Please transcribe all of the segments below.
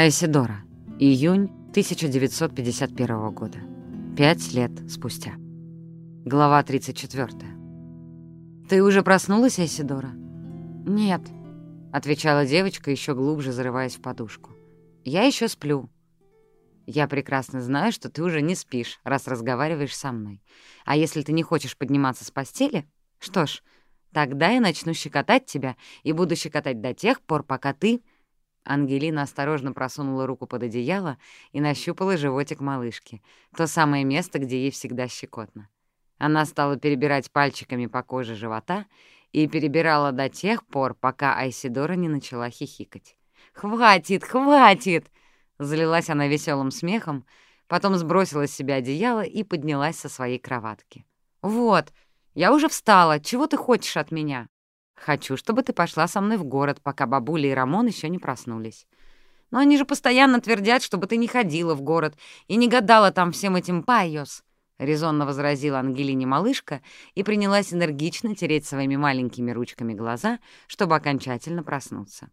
Айсидора. Июнь 1951 года. Пять лет спустя. Глава 34. «Ты уже проснулась, Айсидора?» «Нет», — отвечала девочка, еще глубже зарываясь в подушку. «Я еще сплю». «Я прекрасно знаю, что ты уже не спишь, раз разговариваешь со мной. А если ты не хочешь подниматься с постели, что ж, тогда я начну щекотать тебя и буду щекотать до тех пор, пока ты...» Ангелина осторожно просунула руку под одеяло и нащупала животик малышки, то самое место, где ей всегда щекотно. Она стала перебирать пальчиками по коже живота и перебирала до тех пор, пока Айсидора не начала хихикать. «Хватит, хватит!» — залилась она веселым смехом, потом сбросила с себя одеяло и поднялась со своей кроватки. «Вот, я уже встала, чего ты хочешь от меня?» «Хочу, чтобы ты пошла со мной в город, пока бабуля и Рамон еще не проснулись. Но они же постоянно твердят, чтобы ты не ходила в город и не гадала там всем этим пайос», — резонно возразила Ангелине малышка и принялась энергично тереть своими маленькими ручками глаза, чтобы окончательно проснуться.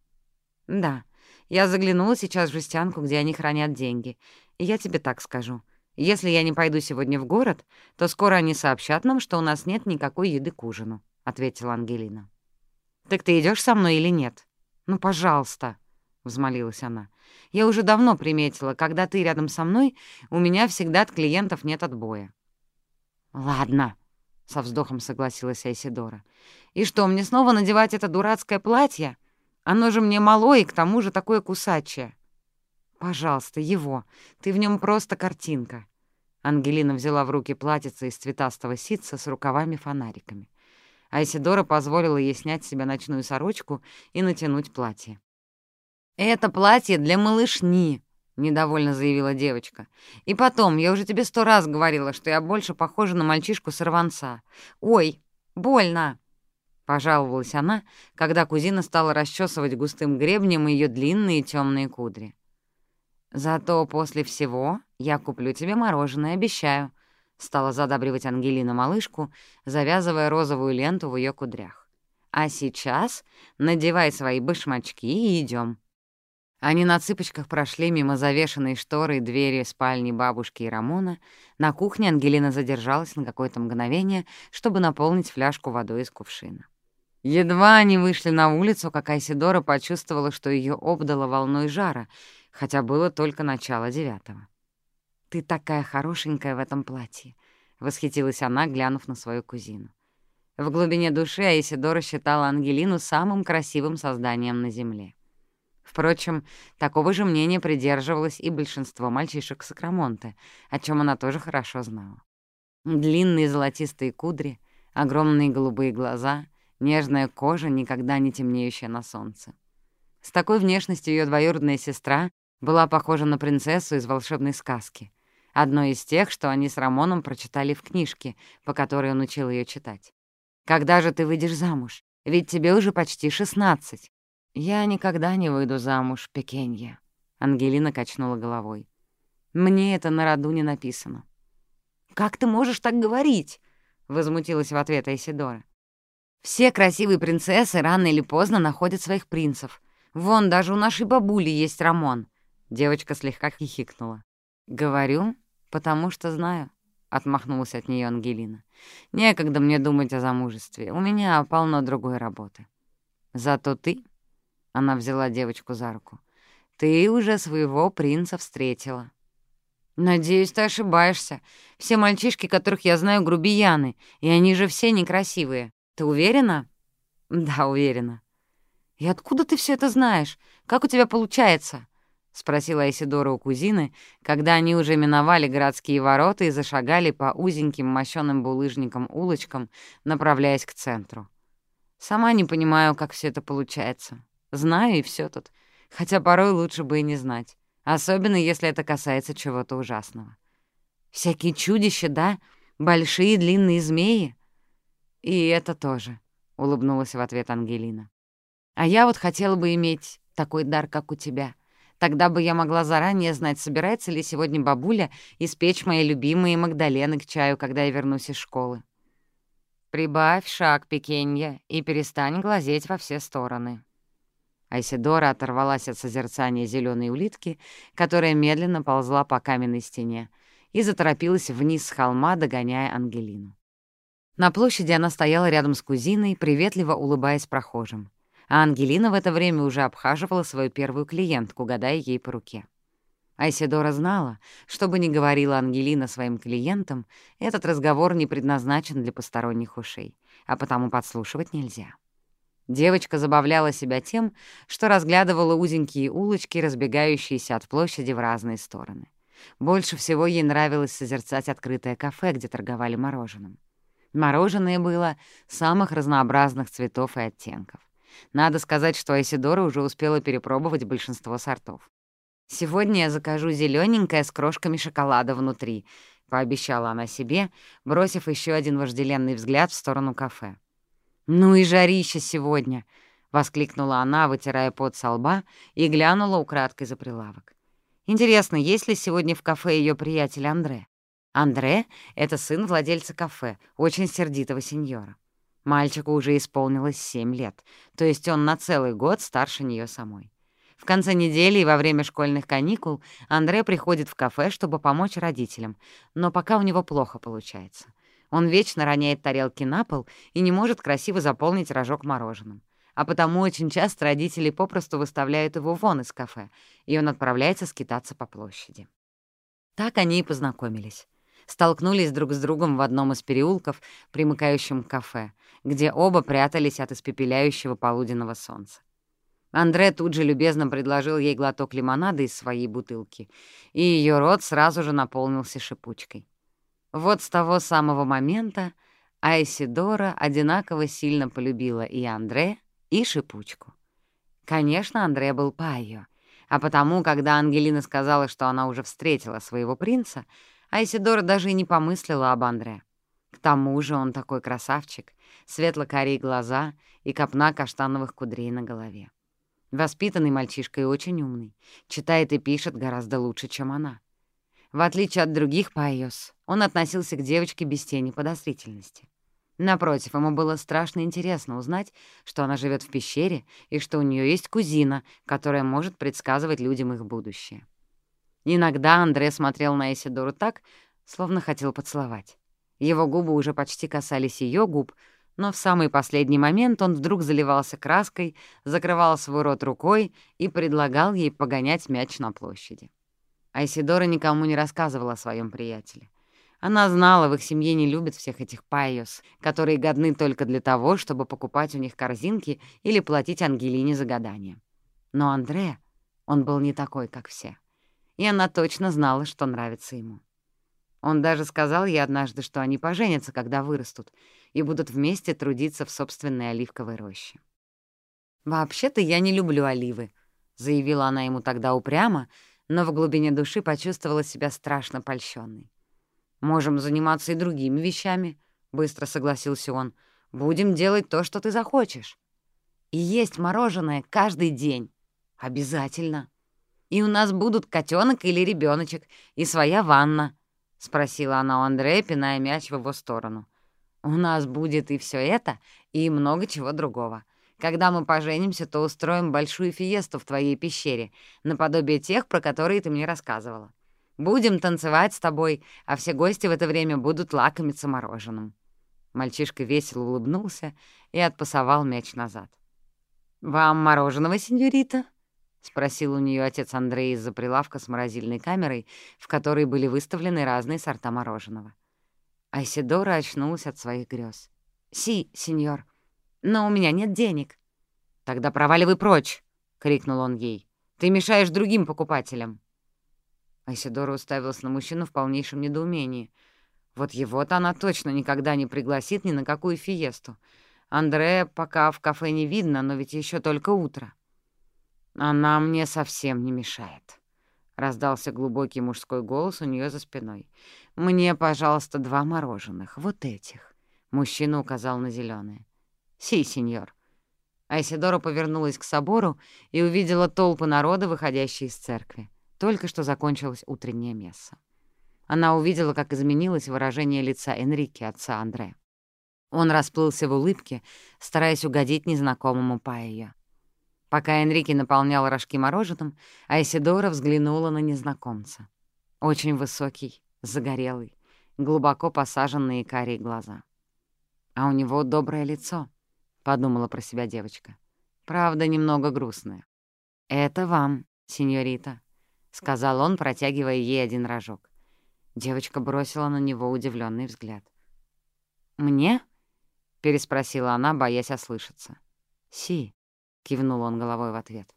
«Да, я заглянула сейчас в жестянку, где они хранят деньги, и я тебе так скажу. Если я не пойду сегодня в город, то скоро они сообщат нам, что у нас нет никакой еды к ужину», — ответила Ангелина. «Так ты идешь со мной или нет?» «Ну, пожалуйста», — взмолилась она. «Я уже давно приметила, когда ты рядом со мной, у меня всегда от клиентов нет отбоя». «Ладно», — со вздохом согласилась Айсидора. «И что, мне снова надевать это дурацкое платье? Оно же мне мало и к тому же такое кусачее». «Пожалуйста, его. Ты в нем просто картинка». Ангелина взяла в руки платьице из цветастого ситца с рукавами-фонариками. Айсидора позволила ей снять с себя ночную сорочку и натянуть платье. «Это платье для малышни», — недовольно заявила девочка. «И потом, я уже тебе сто раз говорила, что я больше похожа на мальчишку-сорванца. Ой, больно!» Пожаловалась она, когда кузина стала расчесывать густым гребнем ее длинные темные кудри. «Зато после всего я куплю тебе мороженое, обещаю», — стала задабривать Ангелина малышку, завязывая розовую ленту в ее кудрях. «А сейчас надевай свои башмачки и идем. Они на цыпочках прошли мимо завешенной шторой двери спальни бабушки и Рамона. На кухне Ангелина задержалась на какое-то мгновение, чтобы наполнить фляжку водой из кувшина. Едва они вышли на улицу, как Айсидора почувствовала, что ее обдало волной жара, хотя было только начало девятого. «Ты такая хорошенькая в этом платье», — восхитилась она, глянув на свою кузину. В глубине души Айсидора считала Ангелину самым красивым созданием на Земле. Впрочем, такого же мнения придерживалось и большинство мальчишек Сакрамонте, о чем она тоже хорошо знала. Длинные золотистые кудри, огромные голубые глаза, нежная кожа, никогда не темнеющая на солнце. С такой внешностью ее двоюродная сестра была похожа на принцессу из волшебной сказки, одной из тех, что они с Рамоном прочитали в книжке, по которой он учил ее читать. «Когда же ты выйдешь замуж? Ведь тебе уже почти шестнадцать». «Я никогда не выйду замуж, Пекенье», — Ангелина качнула головой. «Мне это на роду не написано». «Как ты можешь так говорить?» — возмутилась в ответ Айсидора. «Все красивые принцессы рано или поздно находят своих принцев. Вон, даже у нашей бабули есть Рамон». Девочка слегка хихикнула. «Говорю, потому что знаю», — отмахнулась от нее Ангелина. «Некогда мне думать о замужестве. У меня полно другой работы. Зато ты...» — она взяла девочку за руку. «Ты уже своего принца встретила». «Надеюсь, ты ошибаешься. Все мальчишки, которых я знаю, грубияны, и они же все некрасивые. Ты уверена?» «Да, уверена». «И откуда ты все это знаешь? Как у тебя получается?» — спросила Айсидора у кузины, когда они уже миновали городские ворота и зашагали по узеньким мощёным булыжникам улочкам, направляясь к центру. «Сама не понимаю, как все это получается. Знаю, и все тут. Хотя порой лучше бы и не знать. Особенно, если это касается чего-то ужасного. Всякие чудища, да? Большие длинные змеи?» «И это тоже», — улыбнулась в ответ Ангелина. «А я вот хотела бы иметь такой дар, как у тебя». Тогда бы я могла заранее знать, собирается ли сегодня бабуля испечь мои любимые магдалены к чаю, когда я вернусь из школы. Прибавь шаг, пекенья, и перестань глазеть во все стороны. Айсидора оторвалась от созерцания зеленой улитки, которая медленно ползла по каменной стене, и заторопилась вниз с холма, догоняя Ангелину. На площади она стояла рядом с кузиной, приветливо улыбаясь прохожим, а Ангелина в это время уже обхаживала свою первую клиентку, гадая ей по руке. Айсидора знала, что бы ни говорила Ангелина своим клиентам, этот разговор не предназначен для посторонних ушей, а потому подслушивать нельзя. Девочка забавляла себя тем, что разглядывала узенькие улочки, разбегающиеся от площади в разные стороны. Больше всего ей нравилось созерцать открытое кафе, где торговали мороженым. Мороженое было самых разнообразных цветов и оттенков. Надо сказать, что Айсидора уже успела перепробовать большинство сортов. «Сегодня я закажу зелененькое с крошками шоколада внутри», — пообещала она себе, бросив еще один вожделенный взгляд в сторону кафе. «Ну и жарище сегодня!» — воскликнула она, вытирая пот со лба, и глянула украдкой за прилавок. «Интересно, есть ли сегодня в кафе ее приятель Андре?» Андре — это сын владельца кафе, очень сердитого сеньора. Мальчику уже исполнилось семь лет, то есть он на целый год старше нее самой. В конце недели и во время школьных каникул Андре приходит в кафе, чтобы помочь родителям, но пока у него плохо получается. Он вечно роняет тарелки на пол и не может красиво заполнить рожок мороженым. А потому очень часто родители попросту выставляют его вон из кафе, и он отправляется скитаться по площади. Так они и познакомились. Столкнулись друг с другом в одном из переулков, примыкающем к кафе, где оба прятались от испепеляющего полуденного солнца. Андре тут же любезно предложил ей глоток лимонада из своей бутылки, и ее рот сразу же наполнился шипучкой. Вот с того самого момента Айсидора одинаково сильно полюбила и Андре, и шипучку. Конечно, Андре был Пайо, а потому, когда Ангелина сказала, что она уже встретила своего принца, Айсидора даже и не помыслила об Андре. К тому же он такой красавчик, светло-карие глаза и копна каштановых кудрей на голове. Воспитанный мальчишка и очень умный, читает и пишет гораздо лучше, чем она. В отличие от других Пайос, он относился к девочке без тени подозрительности. Напротив, ему было страшно интересно узнать, что она живет в пещере и что у нее есть кузина, которая может предсказывать людям их будущее. Иногда Андре смотрел на Исидору так, словно хотел поцеловать. Его губы уже почти касались ее губ, но в самый последний момент он вдруг заливался краской, закрывал свой рот рукой и предлагал ей погонять мяч на площади. Исидора никому не рассказывала о своем приятеле. Она знала, в их семье не любят всех этих пайос, которые годны только для того, чтобы покупать у них корзинки или платить Ангелине за гадание. Но Андре, он был не такой, как все. И она точно знала, что нравится ему. Он даже сказал ей однажды, что они поженятся, когда вырастут, и будут вместе трудиться в собственной оливковой роще. «Вообще-то я не люблю оливы», — заявила она ему тогда упрямо, но в глубине души почувствовала себя страшно польщенной. «Можем заниматься и другими вещами», — быстро согласился он. «Будем делать то, что ты захочешь. И есть мороженое каждый день. Обязательно. И у нас будут котенок или ребеночек и своя ванна», — спросила она у Андрея, пиная мяч в его сторону. «У нас будет и все это, и много чего другого. Когда мы поженимся, то устроим большую фиесту в твоей пещере, наподобие тех, про которые ты мне рассказывала. Будем танцевать с тобой, а все гости в это время будут лакомиться мороженым». Мальчишка весело улыбнулся и отпасовал мяч назад. «Вам мороженого, сеньорита?» — спросил у нее отец Андрей из-за прилавка с морозильной камерой, в которой были выставлены разные сорта мороженого. Айсидора очнулась от своих грез. «Си, сеньор», но у меня нет денег». «Тогда проваливай прочь!» — крикнул он ей. «Ты мешаешь другим покупателям!» Айсидора уставилась на мужчину в полнейшем недоумении. Вот его-то она точно никогда не пригласит ни на какую фиесту. Андрея пока в кафе не видно, но ведь еще только утро. «Она мне совсем не мешает», — раздался глубокий мужской голос у нее за спиной. «Мне, пожалуйста, два мороженых, вот этих». Мужчина указал на зеленые. «Си, сеньор». Айсидора повернулась к собору и увидела толпы народа, выходящие из церкви. Только что закончилась утренняя месса. Она увидела, как изменилось выражение лица Энрике, отца Андре. Он расплылся в улыбке, стараясь угодить незнакомому Паэйо. Пока Энрике наполнял рожки мороженым, Айсидора взглянула на незнакомца. Очень высокий, загорелый, глубоко посаженные карие глаза. «А у него доброе лицо», — подумала про себя девочка. «Правда, немного грустное». «Это вам, сеньорита», — сказал он, протягивая ей один рожок. Девочка бросила на него удивленный взгляд. «Мне?» — переспросила она, боясь ослышаться. «Си», — кивнул он головой в ответ.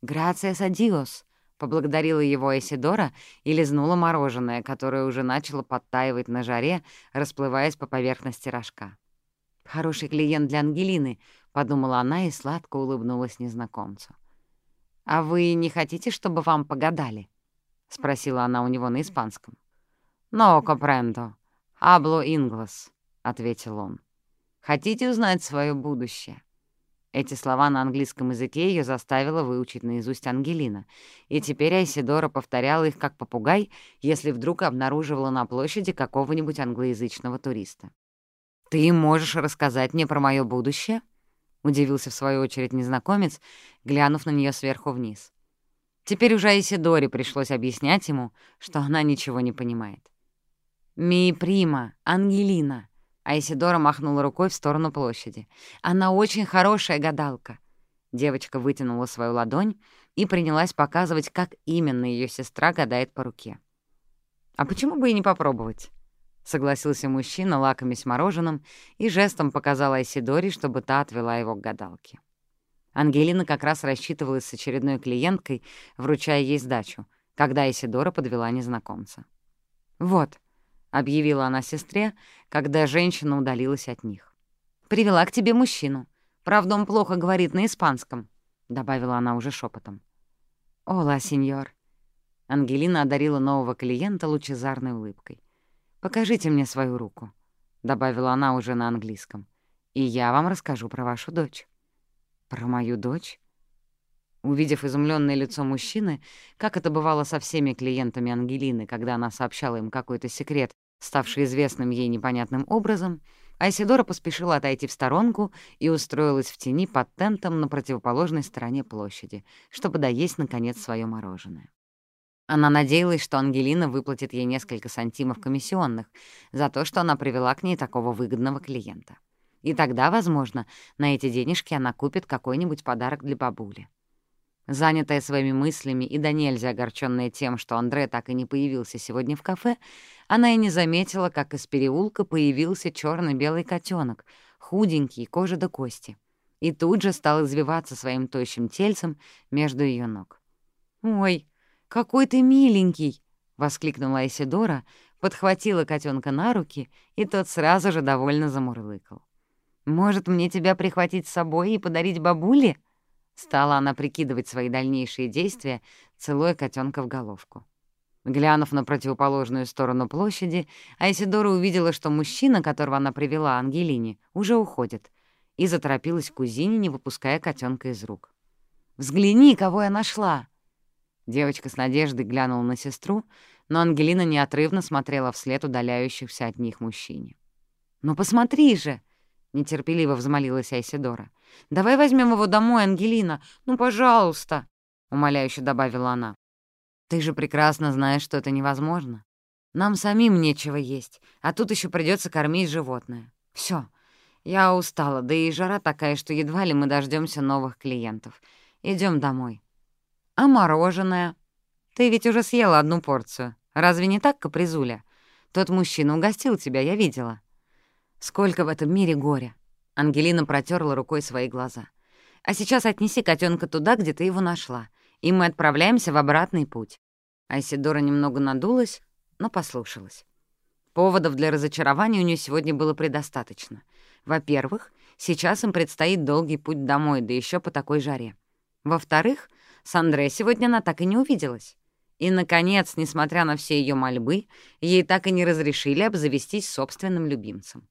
«Грациас адиос», — поблагодарила его Эсидора и лизнула мороженое, которое уже начало подтаивать на жаре, расплываясь по поверхности рожка. «Хороший клиент для Ангелины», — подумала она и сладко улыбнулась незнакомцу. «А вы не хотите, чтобы вам погадали?» — спросила она у него на испанском. «No comprendo. Hablo inglés», — ответил он. «Хотите узнать свое будущее?» Эти слова на английском языке ее заставила выучить наизусть Ангелина, и теперь Айсидора повторяла их как попугай, если вдруг обнаруживала на площади какого-нибудь англоязычного туриста. «Ты можешь рассказать мне про мое будущее?» — удивился в свою очередь незнакомец, глянув на нее сверху вниз. Теперь уже Айсидоре пришлось объяснять ему, что она ничего не понимает. «Ми прима, Ангелина!» Айсидора махнула рукой в сторону площади. «Она очень хорошая гадалка!» Девочка вытянула свою ладонь и принялась показывать, как именно ее сестра гадает по руке. «А почему бы и не попробовать?» — согласился мужчина, лакомясь мороженым, и жестом показал Айсидоре, чтобы та отвела его к гадалке. Ангелина как раз рассчитывалась с очередной клиенткой, вручая ей сдачу, когда Айсидора подвела незнакомца. «Вот», объявила она сестре, когда женщина удалилась от них. «Привела к тебе мужчину. Правда, он плохо говорит на испанском», — добавила она уже шепотом. «Ола, сеньор». Ангелина одарила нового клиента лучезарной улыбкой. «Покажите мне свою руку», — добавила она уже на английском. «И я вам расскажу про вашу дочь». «Про мою дочь?» Увидев изумленное лицо мужчины, как это бывало со всеми клиентами Ангелины, когда она сообщала им какой-то секрет, ставший известным ей непонятным образом, Айсидора поспешила отойти в сторонку и устроилась в тени под тентом на противоположной стороне площади, чтобы доесть, наконец, свое мороженое. Она надеялась, что Ангелина выплатит ей несколько сантимов комиссионных за то, что она привела к ней такого выгодного клиента. И тогда, возможно, на эти денежки она купит какой-нибудь подарок для бабули. Занятая своими мыслями и до нельзя огорченная тем, что Андре так и не появился сегодня в кафе, она и не заметила, как из переулка появился черно белый котенок, худенький, кожа до кости, и тут же стал извиваться своим тощим тельцем между ее ног. «Ой, какой ты миленький!» — воскликнула Айсидора, подхватила котенка на руки, и тот сразу же довольно замурлыкал. «Может, мне тебя прихватить с собой и подарить бабуле?» Стала она прикидывать свои дальнейшие действия, целуя котенка в головку. Глянув на противоположную сторону площади, Айсидора увидела, что мужчина, которого она привела Ангелине, уже уходит, и заторопилась к кузине, не выпуская котенка из рук. «Взгляни, кого я нашла!» Девочка с надеждой глянула на сестру, но Ангелина неотрывно смотрела вслед удаляющихся от них мужчине. «Ну посмотри же!» — нетерпеливо взмолилась Айсидора. «Давай возьмем его домой, Ангелина. Ну, пожалуйста!» — умоляюще добавила она. «Ты же прекрасно знаешь, что это невозможно. Нам самим нечего есть, а тут еще придется кормить животное. Все, я устала, да и жара такая, что едва ли мы дождемся новых клиентов. Идем домой». «А мороженое? Ты ведь уже съела одну порцию. Разве не так, Капризуля? Тот мужчина угостил тебя, я видела. Сколько в этом мире горя!» Ангелина протерла рукой свои глаза. «А сейчас отнеси котенка туда, где ты его нашла, и мы отправляемся в обратный путь». Айсидора немного надулась, но послушалась. Поводов для разочарования у нее сегодня было предостаточно. Во-первых, сейчас им предстоит долгий путь домой, да еще по такой жаре. Во-вторых, с Андре сегодня она так и не увиделась. И, наконец, несмотря на все ее мольбы, ей так и не разрешили обзавестись собственным любимцем.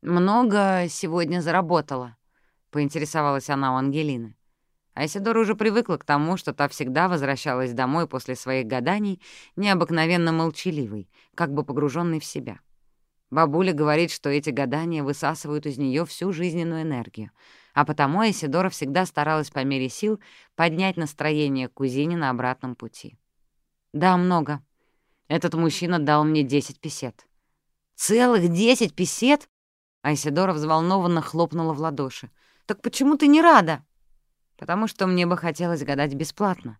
«Много сегодня заработала», — поинтересовалась она у Ангелины. Айсидора уже привыкла к тому, что та всегда возвращалась домой после своих гаданий необыкновенно молчаливой, как бы погруженной в себя. Бабуля говорит, что эти гадания высасывают из нее всю жизненную энергию, а потому Айсидора всегда старалась по мере сил поднять настроение кузине на обратном пути. «Да, много. Этот мужчина дал мне 10 песет». «Целых 10 песет?» Айсидора взволнованно хлопнула в ладоши. «Так почему ты не рада?» «Потому что мне бы хотелось гадать бесплатно,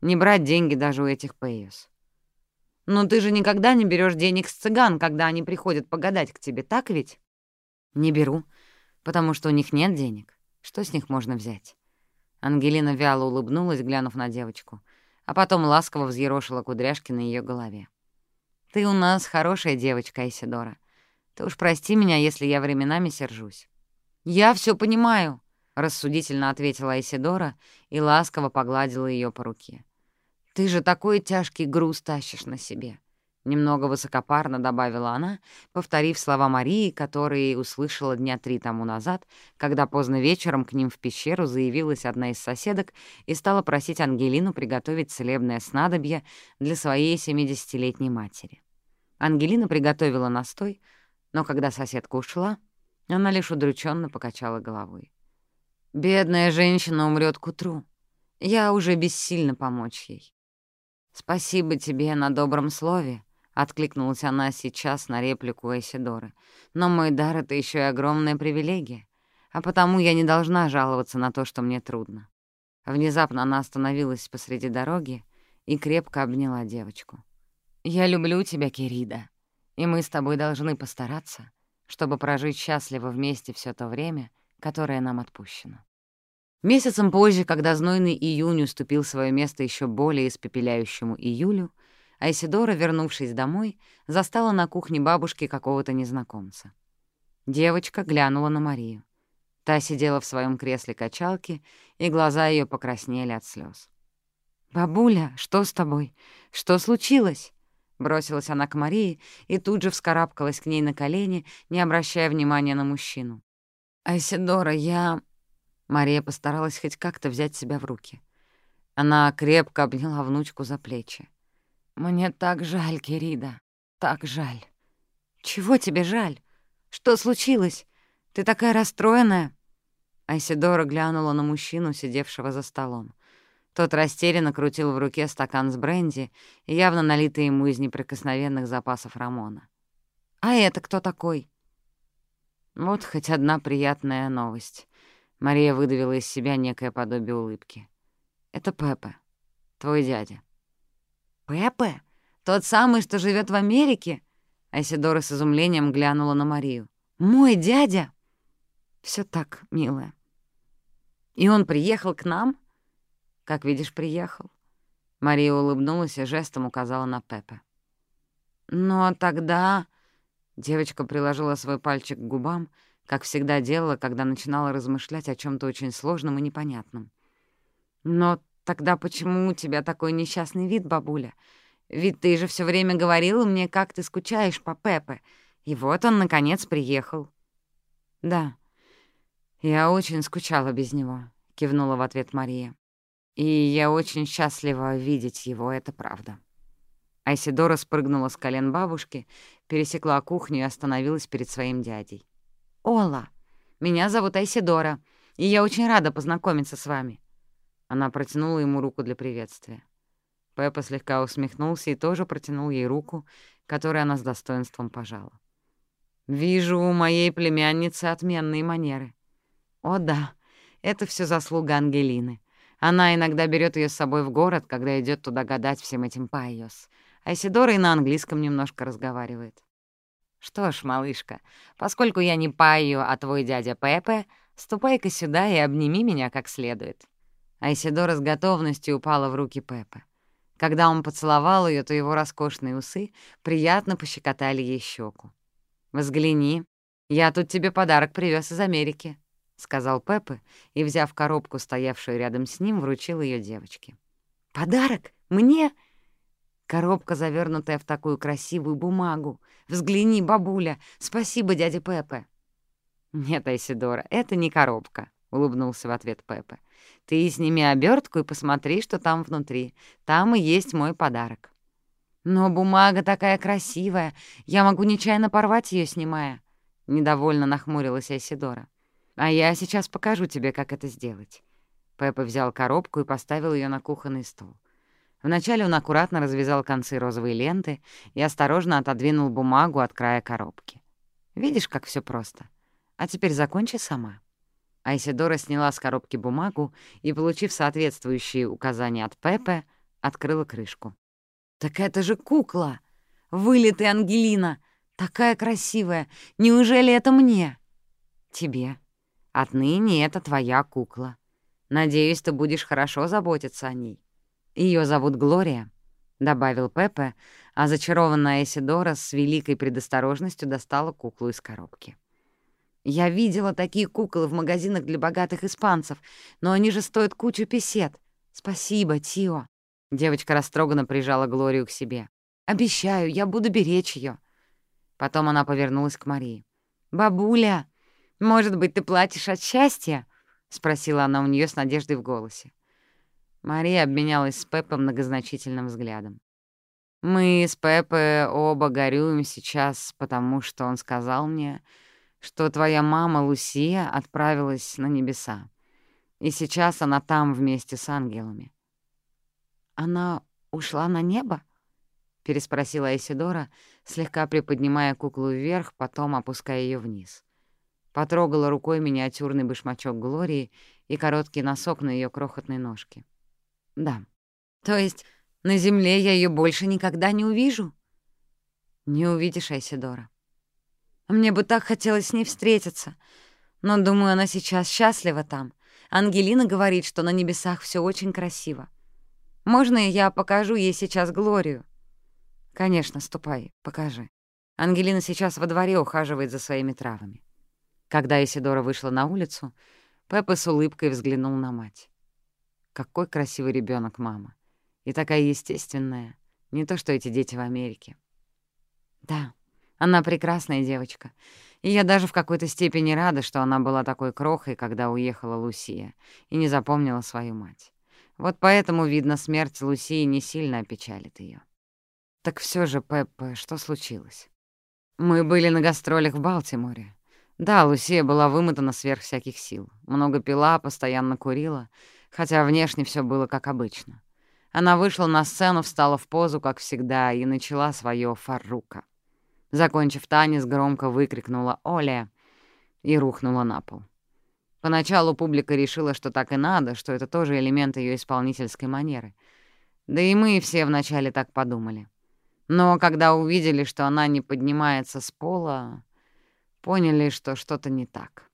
не брать деньги даже у этих пейос». «Но ты же никогда не берешь денег с цыган, когда они приходят погадать к тебе, так ведь?» «Не беру, потому что у них нет денег. Что с них можно взять?» Ангелина вяло улыбнулась, глянув на девочку, а потом ласково взъерошила кудряшки на ее голове. «Ты у нас хорошая девочка, Айсидора. Ты уж прости меня, если я временами сержусь». «Я все понимаю», — рассудительно ответила Айсидора и ласково погладила ее по руке. «Ты же такой тяжкий груз тащишь на себе. Немного высокопарно добавила она, повторив слова Марии, которые услышала дня три тому назад, когда поздно вечером к ним в пещеру заявилась одна из соседок и стала просить Ангелину приготовить целебное снадобье для своей семидесятилетней матери. Ангелина приготовила настой, но когда соседка ушла, она лишь удрученно покачала головой. «Бедная женщина умрет к утру. Я уже бессильно помочь ей. Спасибо тебе на добром слове», — откликнулась она сейчас на реплику Эсидоры. «Но мой дар — это еще и огромная привилегия, а потому я не должна жаловаться на то, что мне трудно». Внезапно она остановилась посреди дороги и крепко обняла девочку. «Я люблю тебя, Кирида, и мы с тобой должны постараться, чтобы прожить счастливо вместе все то время, которое нам отпущено». Месяцем позже, когда знойный июнь уступил свое место еще более испепеляющему июлю, Айсидора, вернувшись домой, застала на кухне бабушки какого-то незнакомца. Девочка глянула на Марию. Та сидела в своем кресле качалки, и глаза ее покраснели от слез. «Бабуля, что с тобой? Что случилось?» Бросилась она к Марии и тут же вскарабкалась к ней на колени, не обращая внимания на мужчину. «Айсидора, я...» Мария постаралась хоть как-то взять себя в руки. Она крепко обняла внучку за плечи. «Мне так жаль, Кирида, так жаль». «Чего тебе жаль? Что случилось? Ты такая расстроенная?» Айсидора глянула на мужчину, сидевшего за столом. Тот растерянно крутил в руке стакан с бренди, явно налитый ему из неприкосновенных запасов Рамона. «А это кто такой?» Вот хоть одна приятная новость. Мария выдавила из себя некое подобие улыбки. «Это Пепе, твой дядя». «Пепе? Тот самый, что живет в Америке?» Айсидора с изумлением глянула на Марию. «Мой дядя?» Все так, милая». «И он приехал к нам?» «Как видишь, приехал». Мария улыбнулась и жестом указала на Пепе. «Но тогда...» Девочка приложила свой пальчик к губам, как всегда делала, когда начинала размышлять о чем то очень сложном и непонятном. «Но Тогда почему у тебя такой несчастный вид, бабуля? Ведь ты же все время говорила мне, как ты скучаешь по Пепе. И вот он, наконец, приехал. Да, я очень скучала без него, кивнула в ответ Мария. И я очень счастлива видеть его, это правда. Айсидора спрыгнула с колен бабушки, пересекла кухню и остановилась перед своим дядей. «Ола, меня зовут Айсидора, и я очень рада познакомиться с вами. Она протянула ему руку для приветствия. Пеппа слегка усмехнулся и тоже протянул ей руку, которую она с достоинством пожала. «Вижу, у моей племянницы отменные манеры». «О да, это все заслуга Ангелины. Она иногда берет ее с собой в город, когда идет туда гадать всем этим пайос. Исидора и на английском немножко разговаривает». «Что ж, малышка, поскольку я не Пайо, а твой дядя Пепе, ступай-ка сюда и обними меня как следует». Исидора с готовностью упала в руки Пепе. Когда он поцеловал ее, то его роскошные усы приятно пощекотали ей щеку. «Взгляни, я тут тебе подарок привез из Америки», — сказал Пеппа и, взяв коробку, стоявшую рядом с ним, вручил ее девочке. «Подарок? Мне?» Коробка, завернутая в такую красивую бумагу. «Взгляни, бабуля! Спасибо, дядя Пеппа!» «Нет, Айсидора, это не коробка», — улыбнулся в ответ Пеппа. Ты сними обертку и посмотри, что там внутри. Там и есть мой подарок. Но бумага такая красивая, я могу нечаянно порвать ее, снимая. Недовольно нахмурилась Айсидора. А я сейчас покажу тебе, как это сделать». Пеппа взял коробку и поставил ее на кухонный стол. Вначале он аккуратно развязал концы розовой ленты и осторожно отодвинул бумагу от края коробки. «Видишь, как все просто? А теперь закончи сама». Айсидора сняла с коробки бумагу и, получив соответствующие указания от Пепе, открыла крышку. «Так это же кукла! Вылитый Ангелина! Такая красивая! Неужели это мне?» «Тебе. Отныне это твоя кукла. Надеюсь, ты будешь хорошо заботиться о ней. Ее зовут Глория», — добавил Пепе, а зачарованная Эсидора с великой предосторожностью достала куклу из коробки. «Я видела такие куклы в магазинах для богатых испанцев, но они же стоят кучу песет. Спасибо, Тио». Девочка растроганно прижала Глорию к себе. «Обещаю, я буду беречь ее. Потом она повернулась к Марии. «Бабуля, может быть, ты платишь от счастья?» — спросила она у нее с надеждой в голосе. Мария обменялась с Пеппой многозначительным взглядом. «Мы с Пеппой оба горюем сейчас, потому что он сказал мне, что твоя мама Лусия отправилась на небеса, и сейчас она там вместе с ангелами». «Она ушла на небо?» — переспросила Айсидора, слегка приподнимая куклу вверх, потом опуская ее вниз. Потрогала рукой миниатюрный башмачок Глории и короткий носок на ее крохотной ножке. Да. То есть на земле я ее больше никогда не увижу? Не увидишь, Айсидора. Мне бы так хотелось с ней встретиться. Но, думаю, она сейчас счастлива там. Ангелина говорит, что на небесах все очень красиво. Можно я покажу ей сейчас Глорию? Конечно, ступай, покажи. Ангелина сейчас во дворе ухаживает за своими травами. Когда Исидора вышла на улицу, Пеппа с улыбкой взглянул на мать. Какой красивый ребенок, мама. И такая естественная. Не то, что эти дети в Америке. Да, она прекрасная девочка. И я даже в какой-то степени рада, что она была такой крохой, когда уехала Лусия, и не запомнила свою мать. Вот поэтому, видно, смерть Лусии не сильно опечалит ее. Так все же, Пеппа, что случилось? Мы были на гастролях в Балтиморе. Да, Лусия была вымотана сверх всяких сил. Много пила, постоянно курила — хотя внешне все было как обычно. Она вышла на сцену, встала в позу, как всегда, и начала свое фаррука. Закончив танец, громко выкрикнула «Оля!» и рухнула на пол. Поначалу публика решила, что так и надо, что это тоже элемент ее исполнительской манеры. Да и мы все вначале так подумали. Но когда увидели, что она не поднимается с пола, поняли, что что-то не так.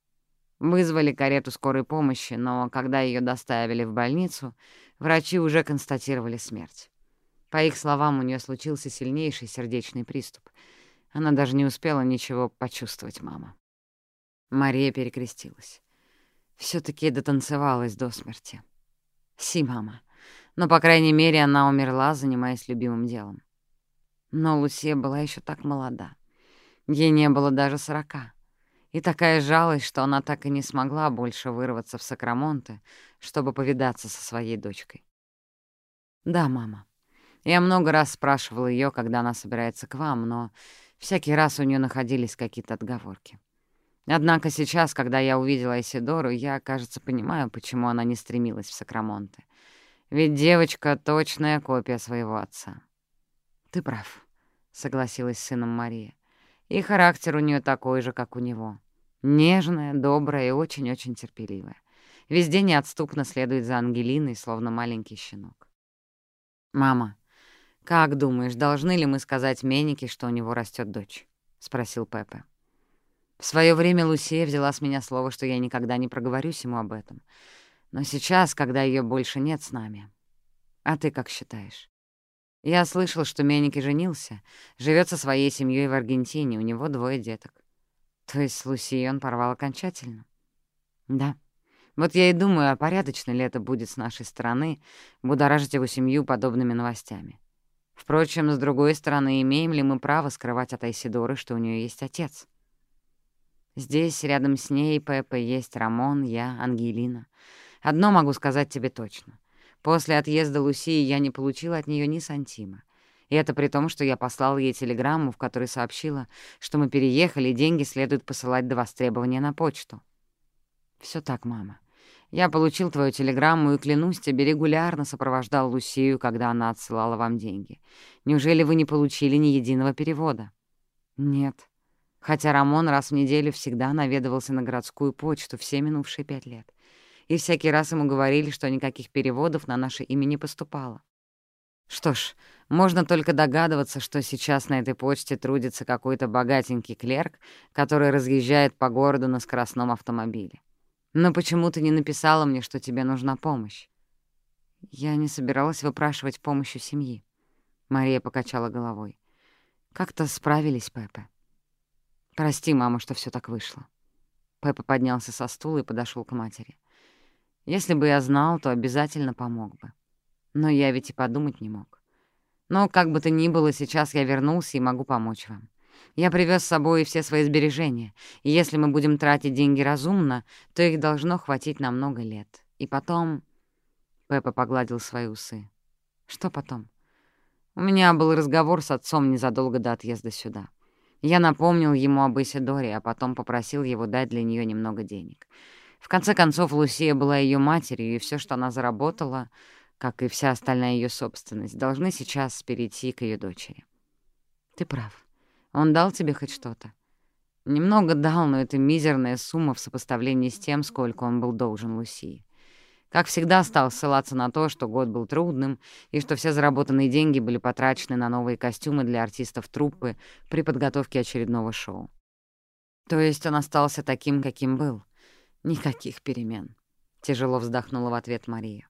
Вызвали карету скорой помощи, но когда ее доставили в больницу, врачи уже констатировали смерть. По их словам, у нее случился сильнейший сердечный приступ. Она даже не успела ничего почувствовать, мама. Мария перекрестилась. все таки дотанцевалась до смерти. Си, мама. Но, по крайней мере, она умерла, занимаясь любимым делом. Но Лусия была еще так молода. Ей не было даже сорока. И такая жалость, что она так и не смогла больше вырваться в Сакрамонте, чтобы повидаться со своей дочкой. «Да, мама. Я много раз спрашивала ее, когда она собирается к вам, но всякий раз у нее находились какие-то отговорки. Однако сейчас, когда я увидела Айсидору, я, кажется, понимаю, почему она не стремилась в Сакрамонте. Ведь девочка — точная копия своего отца. «Ты прав», — согласилась с сыном Мария. «И характер у нее такой же, как у него. Нежная, добрая и очень-очень терпеливая. Везде неотступно следует за Ангелиной, словно маленький щенок. «Мама, как думаешь, должны ли мы сказать Менике, что у него растет дочь?» — спросил Пепе. В свое время Лусия взяла с меня слово, что я никогда не проговорюсь ему об этом. Но сейчас, когда ее больше нет с нами... А ты как считаешь? Я слышал, что Меники женился, живет со своей семьей в Аргентине, у него двое деток. То есть с Лусией он порвал окончательно? Да. Вот я и думаю, а порядочно ли это будет с нашей стороны будоражить его семью подобными новостями. Впрочем, с другой стороны, имеем ли мы право скрывать от Айсидоры, что у нее есть отец? Здесь, рядом с ней, Пеппа, есть Рамон, я, Ангелина. Одно могу сказать тебе точно. После отъезда Лусии я не получила от нее ни сантима. И это при том, что я послала ей телеграмму, в которой сообщила, что мы переехали, и деньги следует посылать до востребования на почту. Все так, мама. Я получил твою телеграмму и, клянусь тебе, регулярно сопровождал Лусию, когда она отсылала вам деньги. Неужели вы не получили ни единого перевода? Нет. Хотя Рамон раз в неделю всегда наведывался на городскую почту все минувшие пять лет. И всякий раз ему говорили, что никаких переводов на наше имя не поступало. Что ж, можно только догадываться, что сейчас на этой почте трудится какой-то богатенький клерк, который разъезжает по городу на скоростном автомобиле. Но почему ты не написала мне, что тебе нужна помощь? Я не собиралась выпрашивать помощь у семьи. Мария покачала головой. Как-то справились, Пепе. Прости, мама, что все так вышло. Пеппа поднялся со стула и подошел к матери. Если бы я знал, то обязательно помог бы. Но я ведь и подумать не мог. Но как бы то ни было, сейчас я вернулся и могу помочь вам. Я привез с собой все свои сбережения, и если мы будем тратить деньги разумно, то их должно хватить на много лет. И потом...» Пеппа погладил свои усы. «Что потом?» «У меня был разговор с отцом незадолго до отъезда сюда. Я напомнил ему об Исидоре, а потом попросил его дать для нее немного денег. В конце концов, Лусия была ее матерью, и все, что она заработала, как и вся остальная ее собственность, должны сейчас перейти к ее дочери. Ты прав. Он дал тебе хоть что-то? Немного дал, но это мизерная сумма в сопоставлении с тем, сколько он был должен Лусии. Как всегда, стал ссылаться на то, что год был трудным и что все заработанные деньги были потрачены на новые костюмы для артистов труппы при подготовке очередного шоу. То есть он остался таким, каким был. Никаких перемен. Тяжело вздохнула в ответ Мария.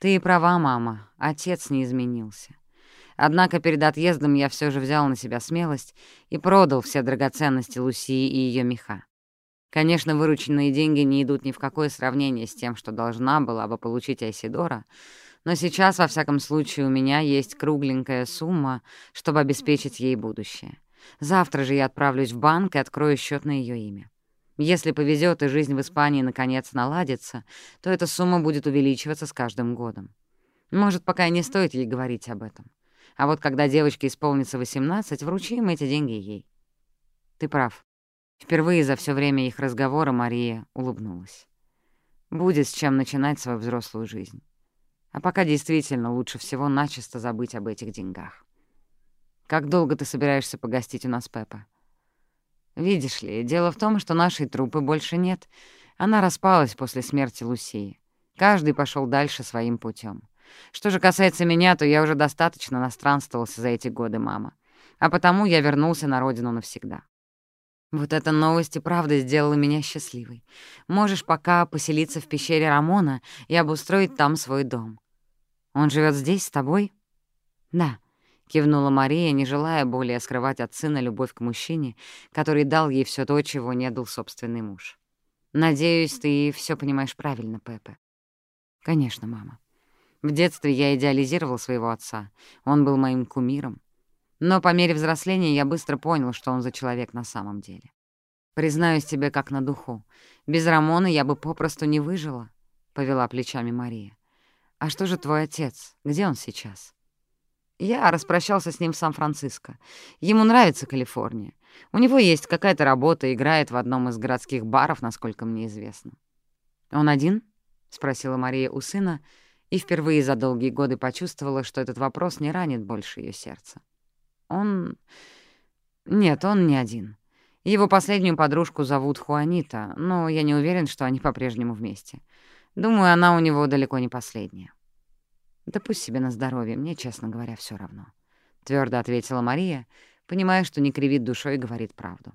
«Ты права, мама. Отец не изменился. Однако перед отъездом я все же взял на себя смелость и продал все драгоценности Лусии и ее меха. Конечно, вырученные деньги не идут ни в какое сравнение с тем, что должна была бы получить Айсидора, но сейчас, во всяком случае, у меня есть кругленькая сумма, чтобы обеспечить ей будущее. Завтра же я отправлюсь в банк и открою счет на ее имя. Если повезет и жизнь в Испании наконец наладится, то эта сумма будет увеличиваться с каждым годом. Может, пока и не стоит ей говорить об этом. А вот когда девочке исполнится 18, вручим эти деньги ей. Ты прав. Впервые за все время их разговора Мария улыбнулась. Будет с чем начинать свою взрослую жизнь. А пока действительно лучше всего начисто забыть об этих деньгах. Как долго ты собираешься погостить у нас, Пеппа? Видишь ли, дело в том, что нашей трупы больше нет. Она распалась после смерти Лусии. Каждый пошел дальше своим путем. Что же касается меня, то я уже достаточно настранствовался за эти годы, мама. А потому я вернулся на родину навсегда. Вот эта новость и правда сделала меня счастливой. Можешь пока поселиться в пещере Рамона и обустроить там свой дом. Он живет здесь с тобой? Да, — кивнула Мария, не желая более скрывать от сына любовь к мужчине, который дал ей все то, чего не дал собственный муж. «Надеюсь, ты все понимаешь правильно, Пепе». «Конечно, мама. В детстве я идеализировал своего отца. Он был моим кумиром. Но по мере взросления я быстро понял, что он за человек на самом деле. Признаюсь тебе как на духу. Без Рамона я бы попросту не выжила, — повела плечами Мария. А что же твой отец? Где он сейчас? Я распрощался с ним в Сан-Франциско. Ему нравится Калифорния. У него есть какая-то работа, играет в одном из городских баров, насколько мне известно. «Он один?» — спросила Мария у сына, — и впервые за долгие годы почувствовала, что этот вопрос не ранит больше ее сердца. Он... Нет, он не один. Его последнюю подружку зовут Хуанита, но я не уверен, что они по-прежнему вместе. Думаю, она у него далеко не последняя. «Да пусть себе на здоровье, мне, честно говоря, все равно», — твердо ответила Мария, понимая, что не кривит душой и говорит правду.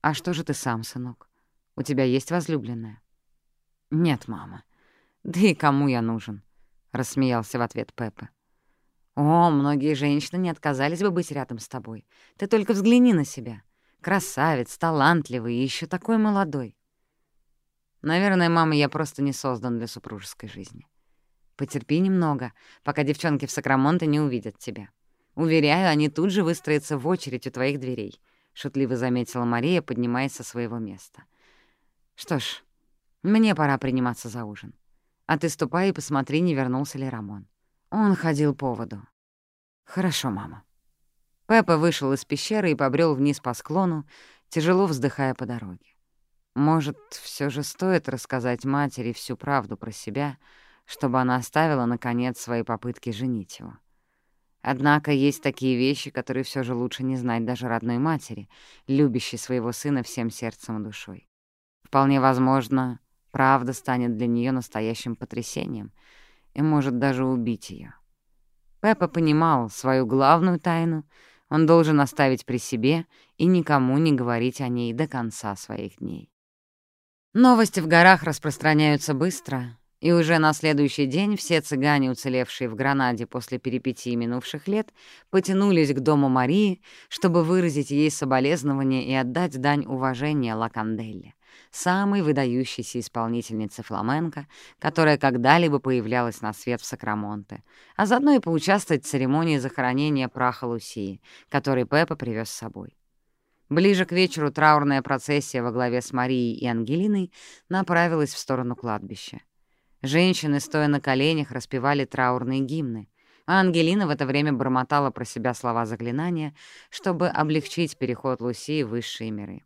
«А что же ты сам, сынок? У тебя есть возлюбленная?» «Нет, мама. Да и кому я нужен? — рассмеялся в ответ Пеппа. «О, многие женщины не отказались бы быть рядом с тобой. Ты только взгляни на себя. Красавец, талантливый и еще такой молодой». «Наверное, мама, я просто не создан для супружеской жизни. Потерпи немного, пока девчонки в Сакрамонте не увидят тебя. Уверяю, они тут же выстроятся в очередь у твоих дверей», — шутливо заметила Мария, поднимаясь со своего места. «Что ж, мне пора приниматься за ужин. А ты ступай и посмотри, не вернулся ли Рамон. Он ходил по воду. Хорошо, мама. Пеппа вышел из пещеры и побрел вниз по склону, тяжело вздыхая по дороге. Может, все же стоит рассказать матери всю правду про себя, чтобы она оставила, наконец, свои попытки женить его. Однако есть такие вещи, которые все же лучше не знать даже родной матери, любящей своего сына всем сердцем и душой. Вполне возможно, правда станет для нее настоящим потрясением и может даже убить ее. Пеппа понимал свою главную тайну, он должен оставить при себе и никому не говорить о ней до конца своих дней. Новости в горах распространяются быстро, и уже на следующий день все цыгане, уцелевшие в Гранаде после перипетий минувших лет, потянулись к дому Марии, чтобы выразить ей соболезнования и отдать дань уважения Лаканделле, самой выдающейся исполнительнице фламенко, которая когда-либо появлялась на свет в Сакрамонте, а заодно и поучаствовать в церемонии захоронения праха Лусии, который Пеппа привез с собой. Ближе к вечеру траурная процессия во главе с Марией и Ангелиной направилась в сторону кладбища. Женщины, стоя на коленях, распевали траурные гимны, а Ангелина в это время бормотала про себя слова заклинания, чтобы облегчить переход Лусии в высшие миры.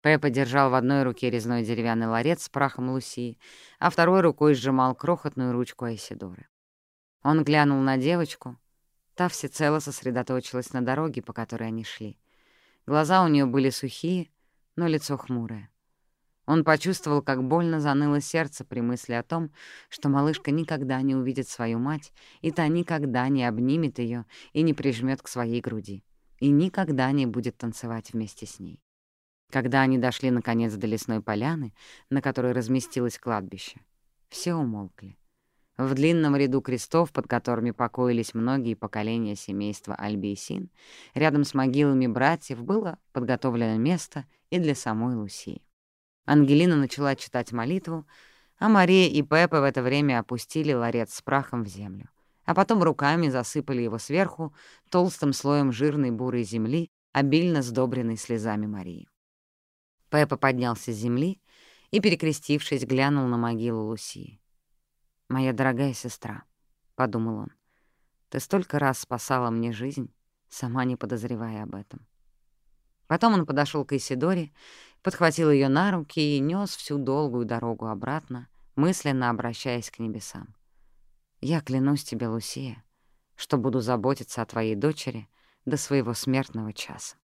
Пеппа держал в одной руке резной деревянный ларец с прахом Лусии, а второй рукой сжимал крохотную ручку Айсидоры. Он глянул на девочку. Та всецело сосредоточилась на дороге, по которой они шли. Глаза у нее были сухие, но лицо хмурое. Он почувствовал, как больно заныло сердце при мысли о том, что малышка никогда не увидит свою мать, и та никогда не обнимет ее и не прижмет к своей груди, и никогда не будет танцевать вместе с ней. Когда они дошли, наконец, до лесной поляны, на которой разместилось кладбище, все умолкли. В длинном ряду крестов, под которыми покоились многие поколения семейства Альбейсин, рядом с могилами братьев было подготовлено место и для самой Лусии. Ангелина начала читать молитву, а Мария и Пеппа в это время опустили ларец с прахом в землю, а потом руками засыпали его сверху толстым слоем жирной бурой земли, обильно сдобренной слезами Марии. Пеппа поднялся с земли и, перекрестившись, глянул на могилу Лусии. «Моя дорогая сестра», — подумал он, — «ты столько раз спасала мне жизнь, сама не подозревая об этом». Потом он подошел к Исидоре, подхватил ее на руки и нес всю долгую дорогу обратно, мысленно обращаясь к небесам. «Я клянусь тебе, Лусия, что буду заботиться о твоей дочери до своего смертного часа».